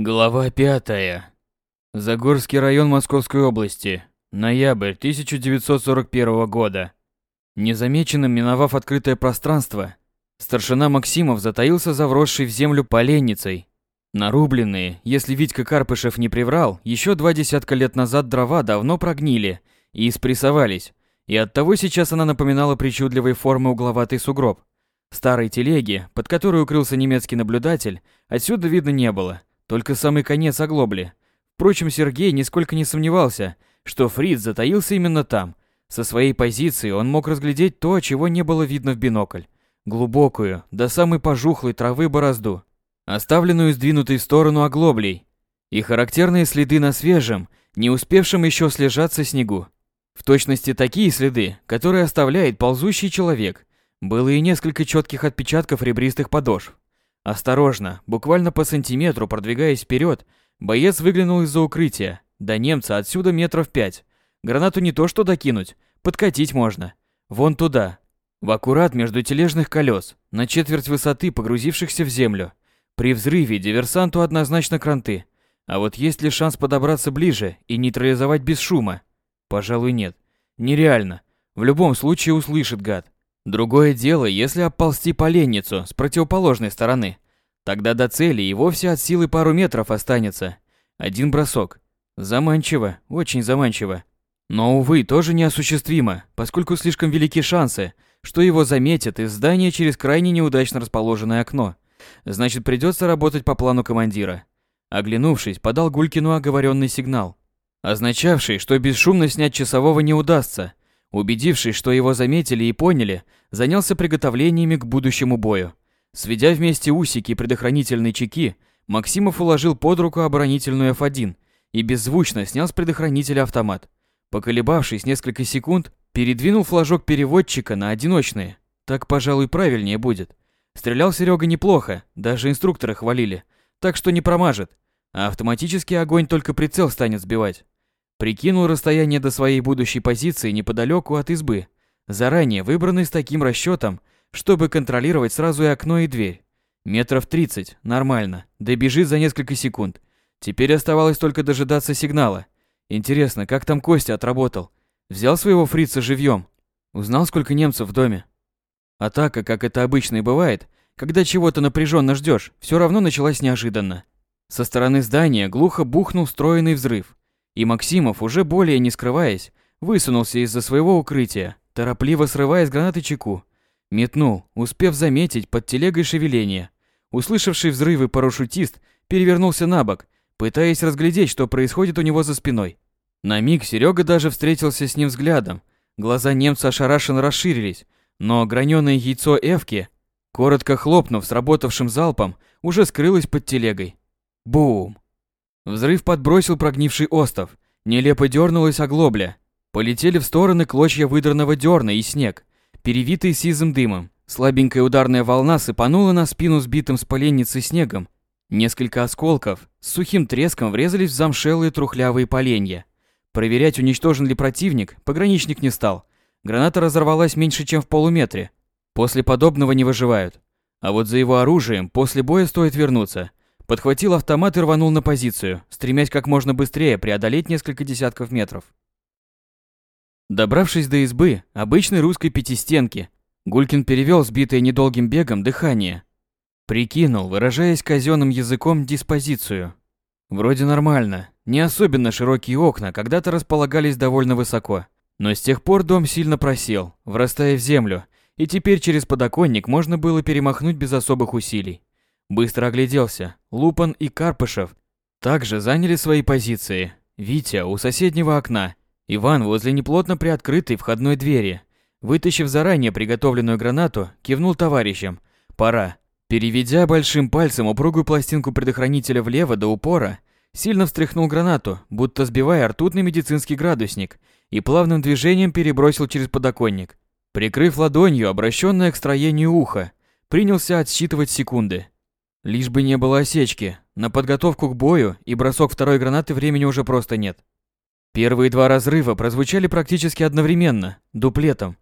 Глава пятая. Загорский район Московской области. Ноябрь 1941 года. Незамеченным миновав открытое пространство, старшина Максимов затаился за вросшей в землю поленницей. Нарубленные, если Витька Карпышев не приврал, еще два десятка лет назад дрова давно прогнили и спрессовались, и оттого сейчас она напоминала причудливой формы угловатый сугроб. Старой телеги, под которой укрылся немецкий наблюдатель, отсюда видно не было – только самый конец оглобли. Впрочем, Сергей нисколько не сомневался, что Фриц затаился именно там. Со своей позиции он мог разглядеть то, чего не было видно в бинокль. Глубокую, до самой пожухлой травы борозду, оставленную сдвинутой в сторону оглоблей, и характерные следы на свежем, не успевшем еще слежаться снегу. В точности такие следы, которые оставляет ползущий человек. Было и несколько четких отпечатков ребристых подошв. Осторожно, буквально по сантиметру продвигаясь вперед, боец выглянул из-за укрытия. До немца отсюда метров пять. Гранату не то что докинуть, подкатить можно. Вон туда. В аккурат между тележных колес, на четверть высоты погрузившихся в землю. При взрыве диверсанту однозначно кранты. А вот есть ли шанс подобраться ближе и нейтрализовать без шума? Пожалуй, нет. Нереально. В любом случае услышит гад. Другое дело, если оползти поленницу с противоположной стороны. Тогда до цели и вовсе от силы пару метров останется. Один бросок. Заманчиво, очень заманчиво. Но, увы, тоже неосуществимо, поскольку слишком велики шансы, что его заметят из здания через крайне неудачно расположенное окно. Значит, придется работать по плану командира. Оглянувшись, подал Гулькину оговоренный сигнал, означавший, что бесшумно снять часового не удастся, Убедившись, что его заметили и поняли, занялся приготовлениями к будущему бою. Сведя вместе усики и предохранительные чеки, Максимов уложил под руку оборонительную F1 и беззвучно снял с предохранителя автомат. Поколебавшись несколько секунд, передвинул флажок переводчика на одиночные. Так, пожалуй, правильнее будет. Стрелял Серега неплохо, даже инструкторы хвалили, так что не промажет. А автоматический огонь только прицел станет сбивать. Прикинул расстояние до своей будущей позиции неподалеку от избы, заранее выбранной с таким расчетом, чтобы контролировать сразу и окно, и дверь. Метров 30, нормально, добежит за несколько секунд. Теперь оставалось только дожидаться сигнала. Интересно, как там Костя отработал? Взял своего фрица живьем? Узнал, сколько немцев в доме? Атака, как это обычно и бывает, когда чего-то напряженно ждешь, все равно началась неожиданно. Со стороны здания глухо бухнул встроенный взрыв. И Максимов, уже более не скрываясь, высунулся из-за своего укрытия, торопливо срывая с гранаты чеку. Метнул, успев заметить под телегой шевеление. Услышавший взрывы парашютист перевернулся на бок, пытаясь разглядеть, что происходит у него за спиной. На миг Серега даже встретился с ним взглядом. Глаза немца ошарашенно расширились, но граненое яйцо Эвки, коротко хлопнув сработавшим залпом, уже скрылось под телегой. Бум! Взрыв подбросил прогнивший остов. Нелепо дернулась оглобля. Полетели в стороны клочья выдранного дерна и снег, перевитый сизым дымом. Слабенькая ударная волна сыпанула на спину сбитым с поленницы снегом. Несколько осколков с сухим треском врезались в замшелые трухлявые поленья. Проверять, уничтожен ли противник, пограничник не стал. Граната разорвалась меньше, чем в полуметре. После подобного не выживают. А вот за его оружием после боя стоит вернуться. Подхватил автомат и рванул на позицию, стремясь как можно быстрее преодолеть несколько десятков метров. Добравшись до избы, обычной русской пятистенки, Гулькин перевел сбитое недолгим бегом дыхание. Прикинул, выражаясь казенным языком, диспозицию. Вроде нормально, не особенно широкие окна когда-то располагались довольно высоко. Но с тех пор дом сильно просел, врастая в землю, и теперь через подоконник можно было перемахнуть без особых усилий. Быстро огляделся. Лупан и Карпышев также заняли свои позиции. Витя у соседнего окна, Иван возле неплотно приоткрытой входной двери. Вытащив заранее приготовленную гранату, кивнул товарищам. «Пора». Переведя большим пальцем упругую пластинку предохранителя влево до упора, сильно встряхнул гранату, будто сбивая ртутный медицинский градусник, и плавным движением перебросил через подоконник. Прикрыв ладонью, обращенное к строению уха, принялся отсчитывать секунды. Лишь бы не было осечки. На подготовку к бою и бросок второй гранаты времени уже просто нет. Первые два разрыва прозвучали практически одновременно, дуплетом.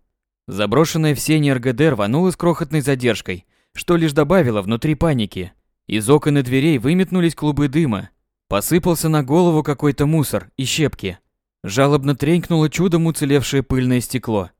Заброшенная в сене РГД рванула с крохотной задержкой, что лишь добавило внутри паники. Из окон и дверей выметнулись клубы дыма. Посыпался на голову какой-то мусор и щепки. Жалобно тренькнуло чудом уцелевшее пыльное стекло.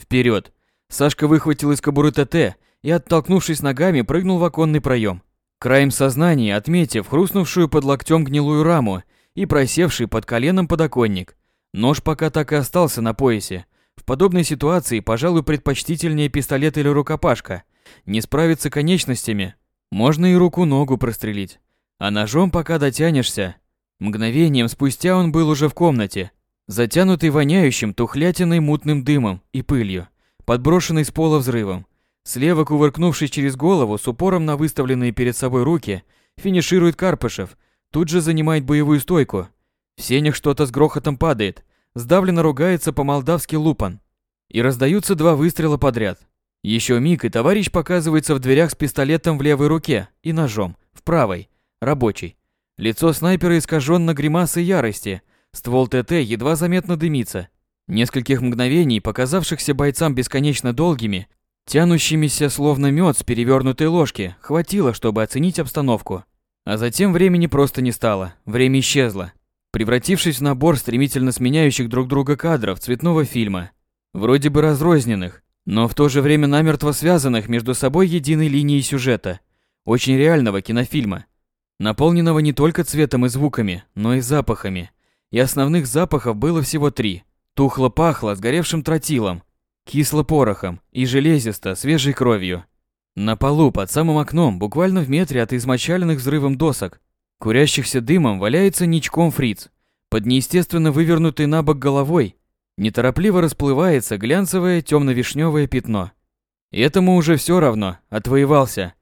Вперед! Сашка выхватил из кобуры ТТ и, оттолкнувшись ногами, прыгнул в оконный проем. Краем сознания, отметив хрустнувшую под локтем гнилую раму и просевший под коленом подоконник. Нож пока так и остался на поясе. В подобной ситуации, пожалуй, предпочтительнее пистолет или рукопашка. Не справиться конечностями. Можно и руку-ногу прострелить. А ножом пока дотянешься. Мгновением спустя он был уже в комнате, затянутый воняющим тухлятиной мутным дымом и пылью, подброшенный с пола взрывом. Слева, кувыркнувшись через голову, с упором на выставленные перед собой руки, финиширует Карпышев, тут же занимает боевую стойку. В сенях что-то с грохотом падает, сдавленно ругается по-молдавски лупан. И раздаются два выстрела подряд. Еще миг, и товарищ показывается в дверях с пистолетом в левой руке и ножом в правой, рабочий. Лицо снайпера искаженно гримасой ярости, ствол ТТ едва заметно дымится. Нескольких мгновений, показавшихся бойцам бесконечно долгими, тянущимися словно мед с перевернутой ложки, хватило, чтобы оценить обстановку. А затем времени просто не стало, время исчезло, превратившись в набор стремительно сменяющих друг друга кадров цветного фильма. Вроде бы разрозненных, но в то же время намертво связанных между собой единой линией сюжета, очень реального кинофильма, наполненного не только цветом и звуками, но и запахами. И основных запахов было всего три. Тухло-пахло сгоревшим тротилом, кисло-порохом и железисто свежей кровью. На полу под самым окном, буквально в метре от измочаленных взрывом досок, курящихся дымом, валяется ничком фриц. Под неестественно вывернутой на бок головой Неторопливо расплывается глянцевое темно-вишневое пятно. Этому уже все равно, отвоевался.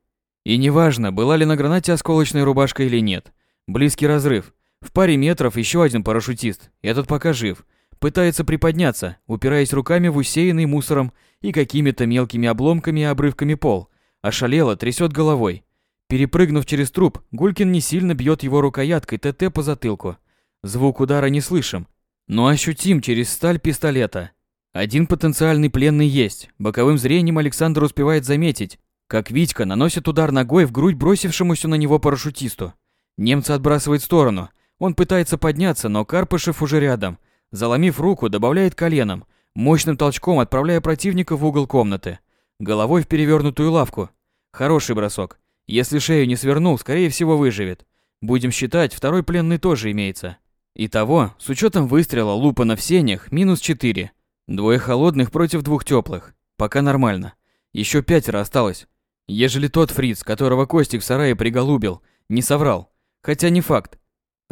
И неважно, была ли на гранате осколочная рубашка или нет. Близкий разрыв. В паре метров еще один парашютист, этот пока жив. Пытается приподняться, упираясь руками в усеянный мусором и какими-то мелкими обломками и обрывками пол. Ошалело, трясет головой. Перепрыгнув через труп, Гулькин не сильно бьет его рукояткой ТТ по затылку. Звук удара не слышим, но ощутим через сталь пистолета. Один потенциальный пленный есть. Боковым зрением Александр успевает заметить, как Витька наносит удар ногой в грудь бросившемуся на него парашютисту. Немца отбрасывает в сторону. Он пытается подняться, но Карпышев уже рядом. Заломив руку, добавляет коленом, мощным толчком отправляя противника в угол комнаты. Головой в перевернутую лавку. Хороший бросок. Если шею не свернул, скорее всего выживет. Будем считать, второй пленный тоже имеется. Итого, с учетом выстрела Лупана в сенях, минус 4. Двое холодных против двух теплых. Пока нормально. Еще пятеро осталось. Ежели тот фриц, которого Костик в сарае приголубил, не соврал. Хотя не факт.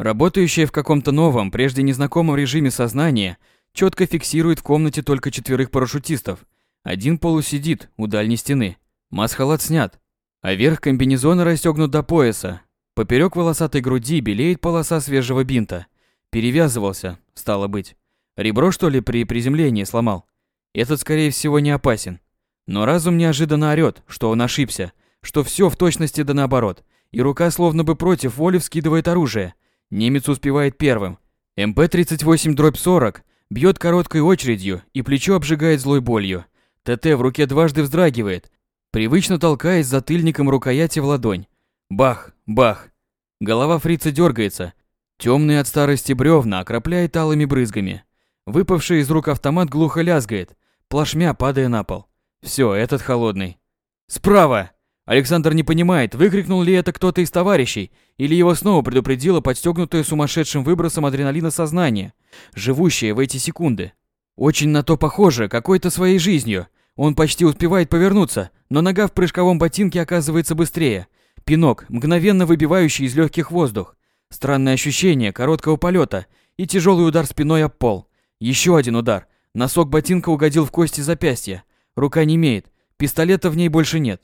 Работающее в каком-то новом, прежде незнакомом режиме сознания, четко фиксирует в комнате только четверых парашютистов. Один полусидит у дальней стены. Масхалат снят. А верх комбинезона расстегнут до пояса. Поперек волосатой груди белеет полоса свежего бинта. Перевязывался, стало быть. Ребро, что ли, при приземлении сломал? Этот, скорее всего, не опасен. Но разум неожиданно орёт, что он ошибся, что все в точности да наоборот, и рука словно бы против воли вскидывает оружие. Немец успевает первым. МП-38 дробь 40 бьет короткой очередью и плечо обжигает злой болью. ТТ в руке дважды вздрагивает, привычно толкаясь затыльником рукояти в ладонь. Бах, бах. Голова фрица дергается, Темные от старости бревна окропляет алыми брызгами. Выпавший из рук автомат глухо лязгает, плашмя падая на пол. Все, этот холодный. «Справа!» Александр не понимает, выкрикнул ли это кто-то из товарищей, или его снова предупредило подстегнутое сумасшедшим выбросом адреналина сознание, живущее в эти секунды. Очень на то похоже, какой-то своей жизнью. Он почти успевает повернуться, но нога в прыжковом ботинке оказывается быстрее. Пинок, мгновенно выбивающий из легких воздух. Странное ощущение короткого полета и тяжелый удар спиной об пол. Еще один удар. Носок ботинка угодил в кости запястья. Рука не имеет. Пистолета в ней больше нет.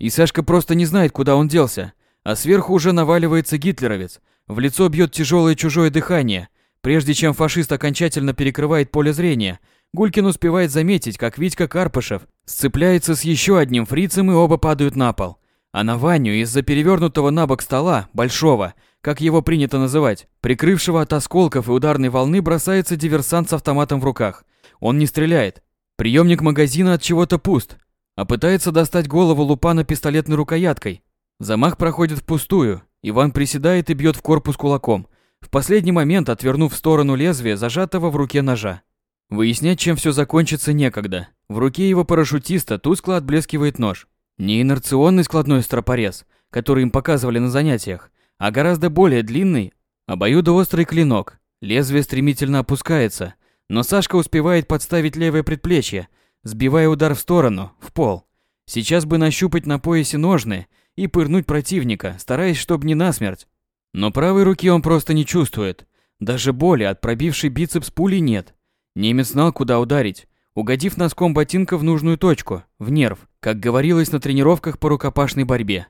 И Сашка просто не знает, куда он делся. А сверху уже наваливается гитлеровец. В лицо бьет тяжелое чужое дыхание. Прежде чем фашист окончательно перекрывает поле зрения, Гулькин успевает заметить, как Витька Карпышев сцепляется с еще одним фрицем и оба падают на пол. А на Ваню из-за перевернутого на бок стола, большого, как его принято называть, прикрывшего от осколков и ударной волны бросается диверсант с автоматом в руках. Он не стреляет. Приемник магазина от чего-то пуст, а пытается достать голову Лупана пистолетной рукояткой. Замах проходит впустую. Иван приседает и бьет в корпус кулаком, в последний момент отвернув в сторону лезвия, зажатого в руке ножа. Выяснять, чем все закончится, некогда. В руке его парашютиста тускло отблескивает нож. Не инерционный складной стропорез, который им показывали на занятиях, а гораздо более длинный, обоюдоострый клинок. Лезвие стремительно опускается, но Сашка успевает подставить левое предплечье, сбивая удар в сторону, в пол. Сейчас бы нащупать на поясе ножны и пырнуть противника, стараясь, чтобы не насмерть. Но правой руки он просто не чувствует. Даже боли от пробившей бицепс пули нет. Немец знал, куда ударить, угодив носком ботинка в нужную точку, в нерв, как говорилось на тренировках по рукопашной борьбе.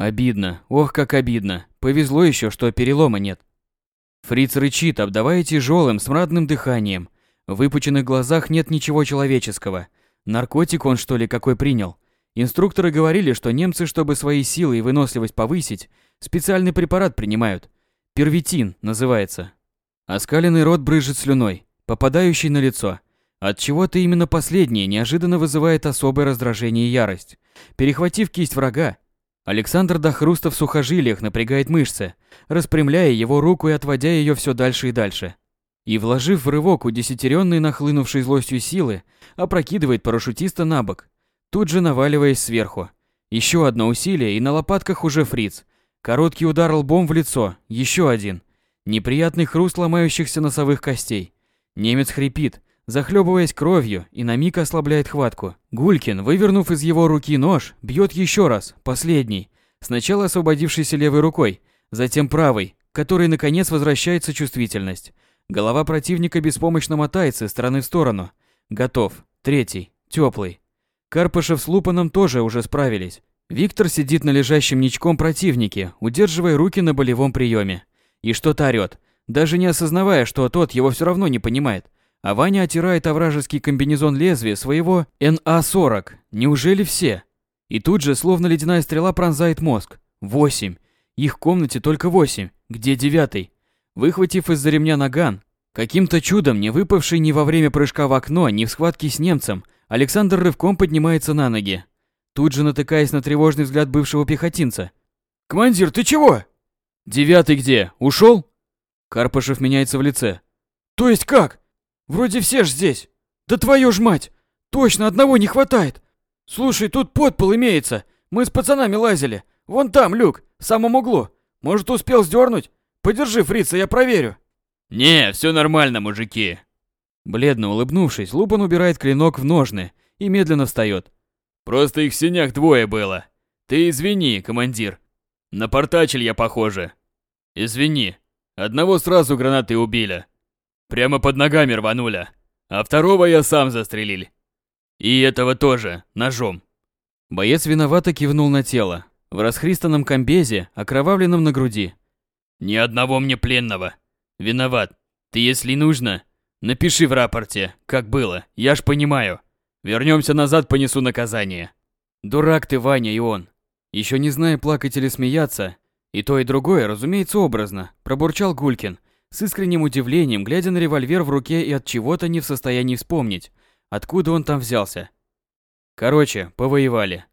Обидно, ох, как обидно. Повезло еще, что перелома нет. Фриц рычит, обдавая тяжелым, смрадным дыханием. Выпученных глазах нет ничего человеческого. Наркотик он, что ли, какой принял? Инструкторы говорили, что немцы, чтобы свои силы и выносливость повысить, специальный препарат принимают. Первитин называется. Оскаленный рот брызжет слюной, попадающей на лицо. От чего-то именно последнее неожиданно вызывает особое раздражение и ярость. Перехватив кисть врага, Александр до хруста в сухожилиях напрягает мышцы, распрямляя его руку и отводя ее все дальше и дальше. И, вложив в рывок удесятеренной нахлынувшей злостью силы, опрокидывает парашютиста на бок, тут же наваливаясь сверху. Еще одно усилие, и на лопатках уже фриц. Короткий удар лбом в лицо, еще один. Неприятный хруст ломающихся носовых костей. Немец хрипит, захлебываясь кровью, и на миг ослабляет хватку. Гулькин, вывернув из его руки нож, бьет еще раз, последний. Сначала освободившийся левой рукой, затем правой, которой наконец возвращается чувствительность. Голова противника беспомощно мотается из стороны в сторону. Готов. Третий. Теплый. Карпышев с Лупаном тоже уже справились. Виктор сидит на лежащем ничком противнике, удерживая руки на болевом приеме. И что-то орёт, даже не осознавая, что тот его все равно не понимает. А Ваня оттирает овражеский комбинезон лезвия своего НА-40. Неужели все? И тут же, словно ледяная стрела, пронзает мозг. Восемь. Их в комнате только восемь. Где девятый? Выхватив из-за ремня наган, каким-то чудом не выпавший ни во время прыжка в окно, ни в схватке с немцем, Александр рывком поднимается на ноги, тут же натыкаясь на тревожный взгляд бывшего пехотинца. «Командир, ты чего?» «Девятый где? Ушел?» Карпышев меняется в лице. «То есть как? Вроде все ж здесь. Да твою ж мать! Точно одного не хватает! Слушай, тут подпол имеется. Мы с пацанами лазили. Вон там люк, в самом углу. Может, успел сдернуть? Подержи фрица, я проверю». «Не, все нормально, мужики», Бледно улыбнувшись, Лупан убирает клинок в ножны и медленно встает. «Просто их в синях двое было. Ты извини, командир. Напортачил я, похоже. Извини. Одного сразу гранаты убили. Прямо под ногами рванули. А второго я сам застрелил. И этого тоже, ножом». Боец виновато кивнул на тело, в расхристанном комбезе, окровавленном на груди. «Ни одного мне пленного. Виноват. Ты, если нужно, Напиши в рапорте, как было, я ж понимаю. Вернемся назад, понесу наказание. Дурак ты, Ваня, и он. Еще не зная, плакать или смеяться, и то, и другое, разумеется, образно, пробурчал Гулькин, с искренним удивлением, глядя на револьвер в руке и от чего-то не в состоянии вспомнить, откуда он там взялся. Короче, повоевали.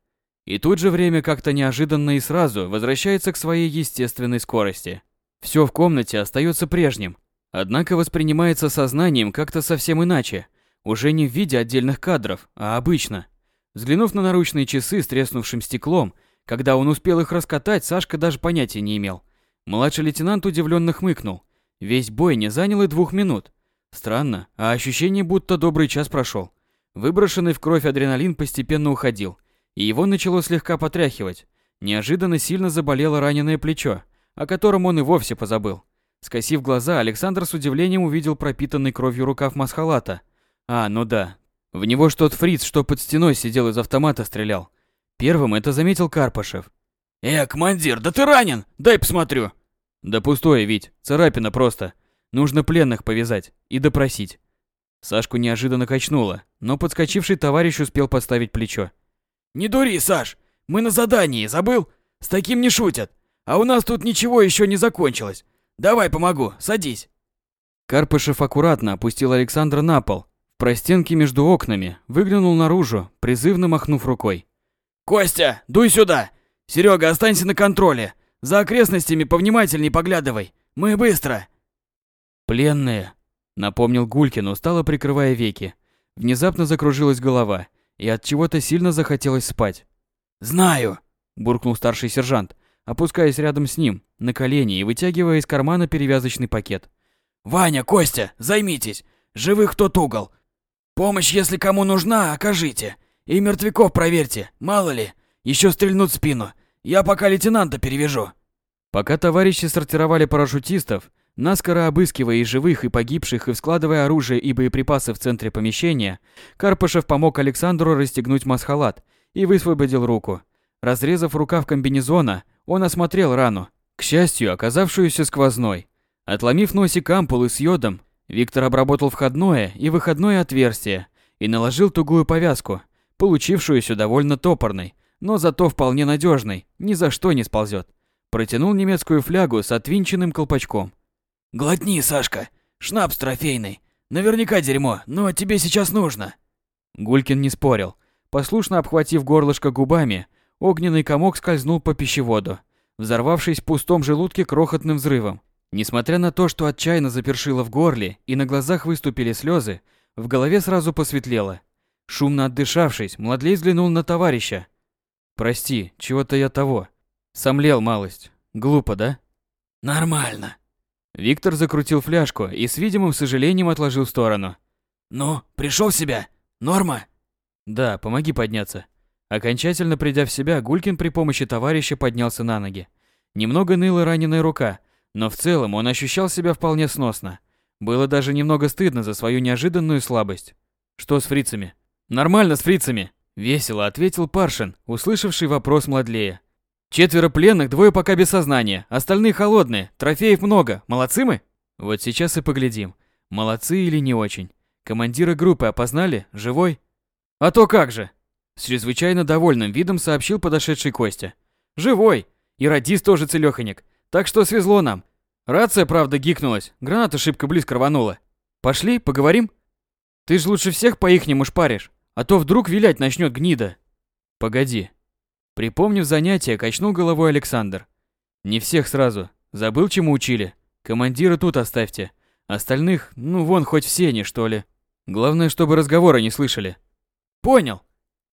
И тут же время как-то неожиданно и сразу возвращается к своей естественной скорости. Все в комнате остается прежним, Однако воспринимается сознанием как-то совсем иначе, уже не в виде отдельных кадров, а обычно. Взглянув на наручные часы с треснувшим стеклом, когда он успел их раскатать, Сашка даже понятия не имел. Младший лейтенант удивленно хмыкнул. Весь бой не занял и двух минут. Странно, а ощущение, будто добрый час прошел. Выброшенный в кровь адреналин постепенно уходил, и его начало слегка потряхивать. Неожиданно сильно заболело раненое плечо, о котором он и вовсе позабыл. Скосив глаза, Александр с удивлением увидел пропитанный кровью рукав масхалата. А, ну да. В него что-то фриц, что под стеной сидел из автомата стрелял. Первым это заметил Карпашев. «Э, командир, да ты ранен! Дай посмотрю!» «Да пустое, ведь, царапина просто. Нужно пленных повязать и допросить». Сашку неожиданно качнуло, но подскочивший товарищ успел поставить плечо. «Не дури, Саш! Мы на задании, забыл? С таким не шутят. А у нас тут ничего еще не закончилось. Давай помогу, садись. Карпышев аккуратно опустил Александра на пол, в простенке между окнами, выглянул наружу, призывно махнув рукой. «Костя, дуй сюда! Серега, останься на контроле. За окрестностями повнимательней поглядывай. Мы быстро. Пленные, напомнил Гулькин, устало прикрывая веки. Внезапно закружилась голова, и от чего-то сильно захотелось спать. Знаю, буркнул старший сержант, опускаясь рядом с ним, на колени и вытягивая из кармана перевязочный пакет. Ваня, Костя, займитесь. Живых тот угол. Помощь, если кому нужна, окажите. И мертвяков проверьте, мало ли, еще стрельнут в спину. Я пока лейтенанта перевяжу. Пока товарищи сортировали парашютистов, наскоро обыскивая и живых, и погибших, и складывая оружие и боеприпасы в центре помещения, Карпышев помог Александру расстегнуть масхалат и высвободил руку. Разрезав рукав комбинезона, он осмотрел рану, к счастью, оказавшуюся сквозной. Отломив носик ампулы с йодом, Виктор обработал входное и выходное отверстие и наложил тугую повязку, получившуюся довольно топорной, но зато вполне надежной, ни за что не сползет. Протянул немецкую флягу с отвинченным колпачком. «Глотни, Сашка, шнапс трофейный. Наверняка дерьмо, но тебе сейчас нужно». Гулькин не спорил. Послушно обхватив горлышко губами, огненный комок скользнул по пищеводу, взорвавшись в пустом желудке крохотным взрывом. Несмотря на то, что отчаянно запершило в горле и на глазах выступили слезы, в голове сразу посветлело. Шумно отдышавшись, Младлей взглянул на товарища. «Прости, чего-то я того. Сомлел малость. Глупо, да?» «Нормально». Виктор закрутил фляжку и с видимым сожалением отложил в сторону. «Ну, пришел в себя? Норма?» «Да, помоги подняться». Окончательно придя в себя, Гулькин при помощи товарища поднялся на ноги. Немного ныла раненая рука, но в целом он ощущал себя вполне сносно. Было даже немного стыдно за свою неожиданную слабость. Что с фрицами? Нормально с фрицами, весело ответил Паршин, услышавший вопрос Младлея. Четверо пленных, двое пока без сознания, остальные холодные, трофеев много. Молодцы мы? Вот сейчас и поглядим. Молодцы или не очень. Командира группы опознали? Живой? А то как же? С чрезвычайно довольным видом сообщил подошедший Костя. Живой. И радист тоже целёхонек. Так что свезло нам. Рация, правда, гикнулась. Граната шибко близко рванула. Пошли, поговорим? Ты ж лучше всех по-ихнему шпаришь. А то вдруг вилять начнет гнида. Погоди. Припомнив занятие, качнул головой Александр. Не всех сразу. Забыл, чему учили. Командира тут оставьте. Остальных, ну вон хоть все они, что ли. Главное, чтобы разговора не слышали. Понял.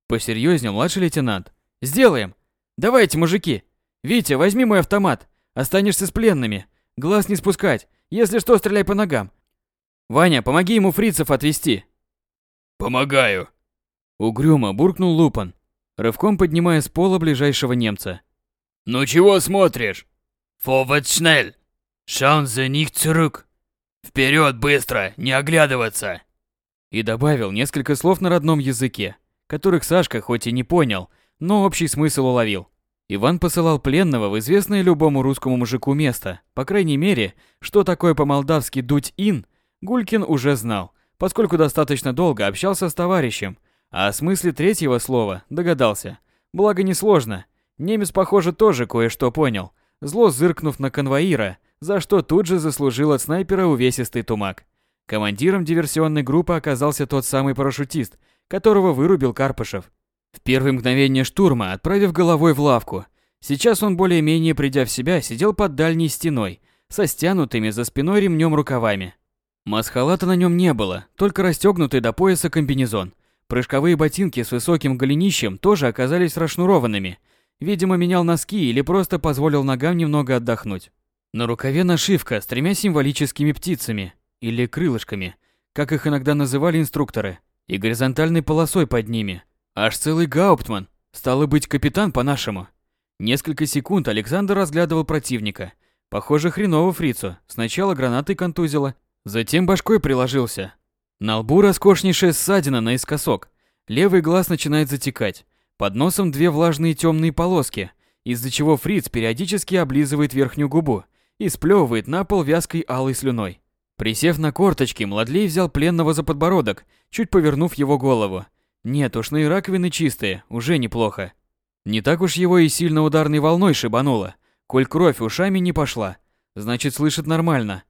Посерьезнел младший лейтенант. Сделаем. Давайте, мужики. Витя, возьми мой автомат. Останешься с пленными. Глаз не спускать. Если что, стреляй по ногам. Ваня, помоги ему фрицев отвести. Помогаю. Угрюмо буркнул Лупан, рывком поднимая с пола ближайшего немца. «Ну чего смотришь?» «Фовард шнель! Schauen Sie nicht zurück!» «Вперед быстро, не оглядываться!» И добавил несколько слов на родном языке, которых Сашка хоть и не понял, но общий смысл уловил. Иван посылал пленного в известное любому русскому мужику место. По крайней мере, что такое по-молдавски «дуть-ин», Гулькин уже знал, поскольку достаточно долго общался с товарищем, а о смысле третьего слова догадался. Благо несложно. Немец, похоже, тоже кое-что понял, зло зыркнув на конвоира, за что тут же заслужил от снайпера увесистый тумак. Командиром диверсионной группы оказался тот самый парашютист, которого вырубил Карпышев. В первые мгновения штурма, отправив головой в лавку, сейчас он более-менее придя в себя, сидел под дальней стеной, со стянутыми за спиной ремнем рукавами. Масхалата на нем не было, только расстегнутый до пояса комбинезон – Прыжковые ботинки с высоким голенищем тоже оказались расшнурованными. Видимо, менял носки или просто позволил ногам немного отдохнуть. На рукаве нашивка с тремя символическими птицами, или крылышками, как их иногда называли инструкторы, и горизонтальной полосой под ними. Аж целый гауптман, стало быть, капитан по-нашему. Несколько секунд Александр разглядывал противника. Похоже, хреново фрицу. Сначала гранатой контузило, затем башкой приложился, на лбу роскошнейшая ссадина наискосок. Левый глаз начинает затекать. Под носом две влажные темные полоски, из-за чего Фриц периодически облизывает верхнюю губу и сплевывает на пол вязкой алой слюной. Присев на корточки, Младлей взял пленного за подбородок, чуть повернув его голову. Нет, ушные раковины чистые, уже неплохо. Не так уж его и сильно ударной волной шибануло, коль кровь ушами не пошла. Значит, слышит нормально.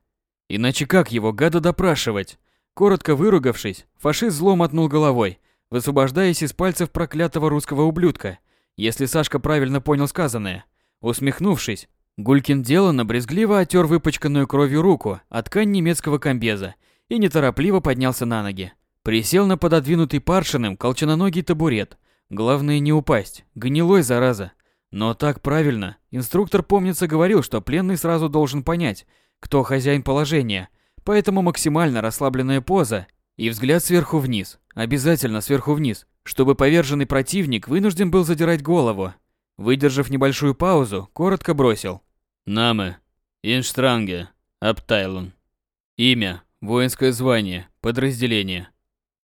Иначе как его гада допрашивать? Коротко выругавшись, фашист зло мотнул головой, высвобождаясь из пальцев проклятого русского ублюдка, если Сашка правильно понял сказанное. Усмехнувшись, Гулькин деланно брезгливо отер выпачканную кровью руку от ткань немецкого комбеза и неторопливо поднялся на ноги. Присел на пододвинутый паршиным колчаноногий табурет. Главное не упасть, гнилой зараза. Но так правильно. Инструктор, помнится, говорил, что пленный сразу должен понять, кто хозяин положения. Поэтому максимально расслабленная поза и взгляд сверху вниз. Обязательно сверху вниз, чтобы поверженный противник вынужден был задирать голову. Выдержав небольшую паузу, коротко бросил. Наме. Инштранге. Аптайлон. Имя. Воинское звание. Подразделение.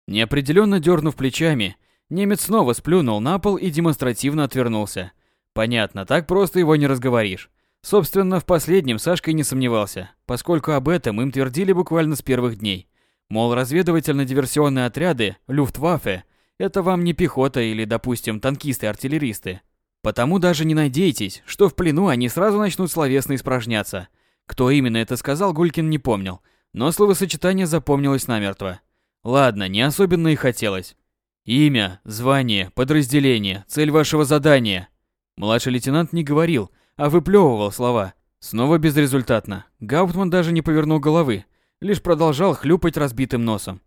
Неопределенно дернув плечами, немец снова сплюнул на пол и демонстративно отвернулся. Понятно, так просто его не разговоришь. Собственно, в последнем Сашка и не сомневался, поскольку об этом им твердили буквально с первых дней. Мол, разведывательно-диверсионные отряды Люфтваффе – это вам не пехота или, допустим, танкисты-артиллеристы. Потому даже не надейтесь, что в плену они сразу начнут словесно испражняться. Кто именно это сказал, Гулькин не помнил, но словосочетание запомнилось намертво. Ладно, не особенно и хотелось. Имя, звание, подразделение, цель вашего задания. Младший лейтенант не говорил, а выплевывал слова. Снова безрезультатно. Гауптман даже не повернул головы, лишь продолжал хлюпать разбитым носом.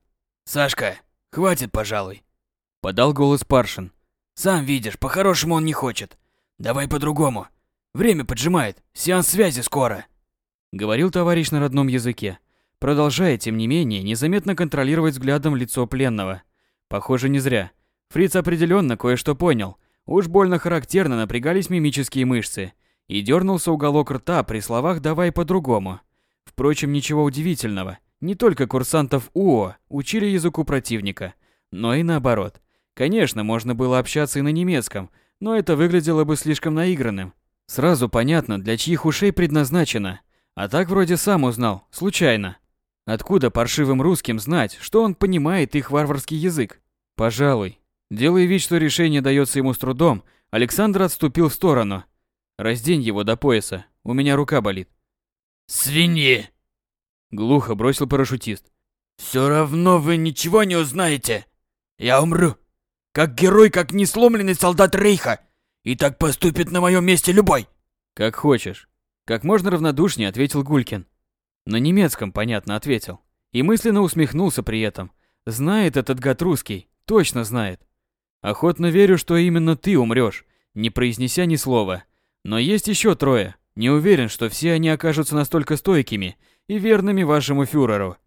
«Сашка, хватит, пожалуй», — подал голос Паршин. «Сам видишь, по-хорошему он не хочет. Давай по-другому. Время поджимает, сеанс связи скоро», — говорил товарищ на родном языке продолжая, тем не менее, незаметно контролировать взглядом лицо пленного. Похоже, не зря. Фриц определенно кое-что понял. Уж больно характерно напрягались мимические мышцы. И дернулся уголок рта при словах «давай по-другому». Впрочем, ничего удивительного. Не только курсантов УО учили языку противника, но и наоборот. Конечно, можно было общаться и на немецком, но это выглядело бы слишком наигранным. Сразу понятно, для чьих ушей предназначено. А так вроде сам узнал, случайно. Откуда паршивым русским знать, что он понимает их варварский язык? Пожалуй. Делая вид, что решение дается ему с трудом, Александр отступил в сторону. Раздень его до пояса, у меня рука болит. «Свиньи!» Глухо бросил парашютист. «Все равно вы ничего не узнаете. Я умру. Как герой, как несломленный солдат Рейха. И так поступит на моем месте любой». «Как хочешь». Как можно равнодушнее ответил Гулькин. На немецком, понятно, ответил. И мысленно усмехнулся при этом. Знает этот гад русский, точно знает. Охотно верю, что именно ты умрешь, не произнеся ни слова. Но есть еще трое. Не уверен, что все они окажутся настолько стойкими и верными вашему фюреру.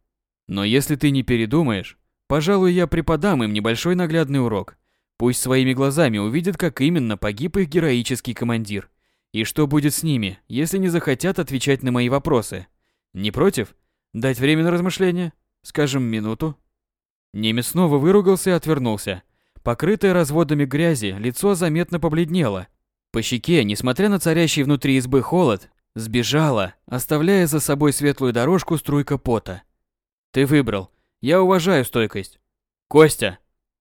Но если ты не передумаешь, пожалуй, я преподам им небольшой наглядный урок. Пусть своими глазами увидят, как именно погиб их героический командир. И что будет с ними, если не захотят отвечать на мои вопросы. Не против? Дать время на размышление? Скажем, минуту? Немец снова выругался и отвернулся. Покрытое разводами грязи, лицо заметно побледнело. По щеке, несмотря на царящий внутри избы холод, сбежала, оставляя за собой светлую дорожку струйка пота. Ты выбрал. Я уважаю стойкость. Костя.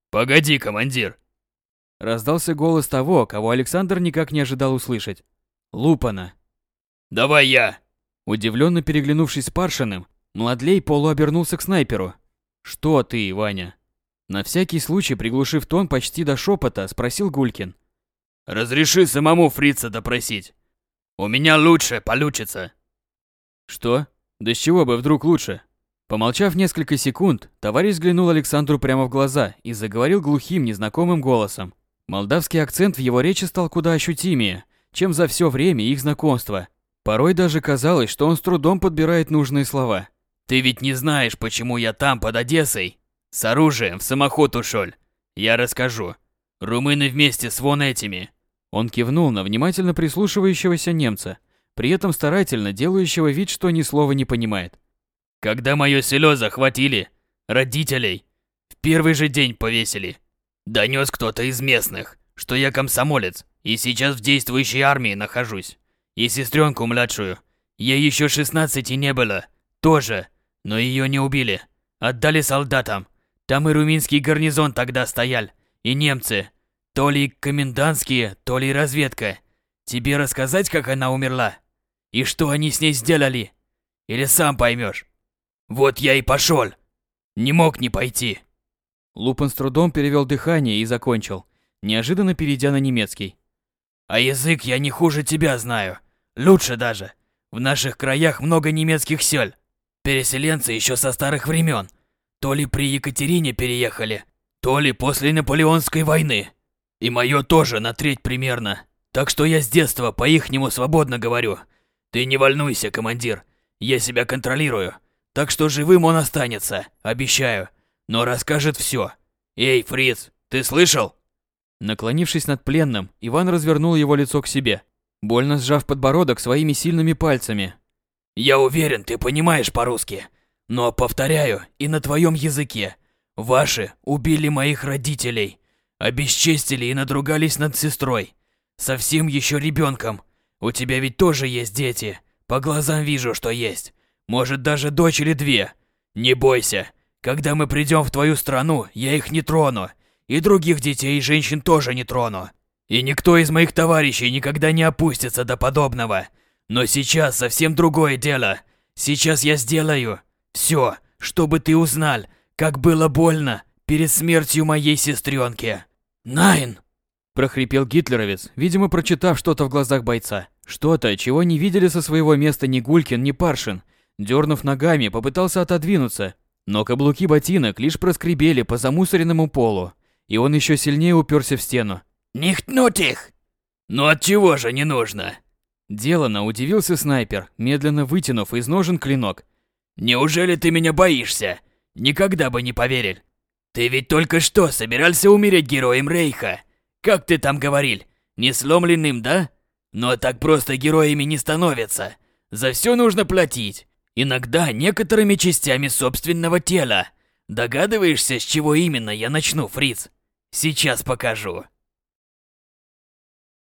Погоди, командир. Раздался голос того, кого Александр никак не ожидал услышать. Лупана. Давай я. Удивленно переглянувшись с Паршиным, Младлей полуобернулся к снайперу. «Что ты, Ваня?» На всякий случай, приглушив тон почти до шепота, спросил Гулькин. «Разреши самому фрица допросить. У меня лучше получится». «Что? Да с чего бы вдруг лучше?» Помолчав несколько секунд, товарищ взглянул Александру прямо в глаза и заговорил глухим, незнакомым голосом. Молдавский акцент в его речи стал куда ощутимее, чем за все время их знакомства, Порой даже казалось, что он с трудом подбирает нужные слова. «Ты ведь не знаешь, почему я там, под Одессой? С оружием в самоход ушел. Я расскажу. Румыны вместе с вон этими». Он кивнул на внимательно прислушивающегося немца, при этом старательно делающего вид, что ни слова не понимает. «Когда мое село захватили, родителей, в первый же день повесили. Донес кто-то из местных, что я комсомолец и сейчас в действующей армии нахожусь. И сестренку младшую. Ей еще шестнадцати не было. Тоже. Но ее не убили. Отдали солдатам. Там и румынский гарнизон тогда стоял. И немцы. То ли комендантские, то ли разведка. Тебе рассказать, как она умерла? И что они с ней сделали? Или сам поймешь? Вот я и пошел. Не мог не пойти. Лупан с трудом перевел дыхание и закончил. неожиданно перейдя на немецкий. А язык я не хуже тебя знаю. Лучше даже. В наших краях много немецких сёль. Переселенцы еще со старых времен. То ли при Екатерине переехали, то ли после Наполеонской войны. И мое тоже на треть примерно. Так что я с детства по-ихнему свободно говорю. Ты не волнуйся, командир. Я себя контролирую. Так что живым он останется, обещаю. Но расскажет все. Эй, Фриц, ты слышал? Наклонившись над пленным, Иван развернул его лицо к себе, больно сжав подбородок своими сильными пальцами. Я уверен, ты понимаешь по-русски. Но повторяю, и на твоем языке. Ваши убили моих родителей, обесчестили и надругались над сестрой. Совсем еще ребенком. У тебя ведь тоже есть дети. По глазам вижу, что есть. Может, даже дочь или две. Не бойся. Когда мы придем в твою страну, я их не трону. И других детей и женщин тоже не трону. И никто из моих товарищей никогда не опустится до подобного. Но сейчас совсем другое дело. Сейчас я сделаю все, чтобы ты узнал, как было больно перед смертью моей сестренки. Найн! прохрипел гитлеровец, видимо, прочитав что-то в глазах бойца. Что-то, чего не видели со своего места ни Гулькин, ни Паршин. Дернув ногами, попытался отодвинуться, но каблуки ботинок лишь проскребели по замусоренному полу, и он еще сильнее уперся в стену. «Нихтнуть их!» «Ну от чего же не нужно?» Делано удивился снайпер, медленно вытянув из ножен клинок. «Неужели ты меня боишься? Никогда бы не поверил. Ты ведь только что собирался умереть героем Рейха. Как ты там говорил, не сломленным, да? Но так просто героями не становятся. За все нужно платить. Иногда некоторыми частями собственного тела. Догадываешься, с чего именно я начну, Фриц? Сейчас покажу.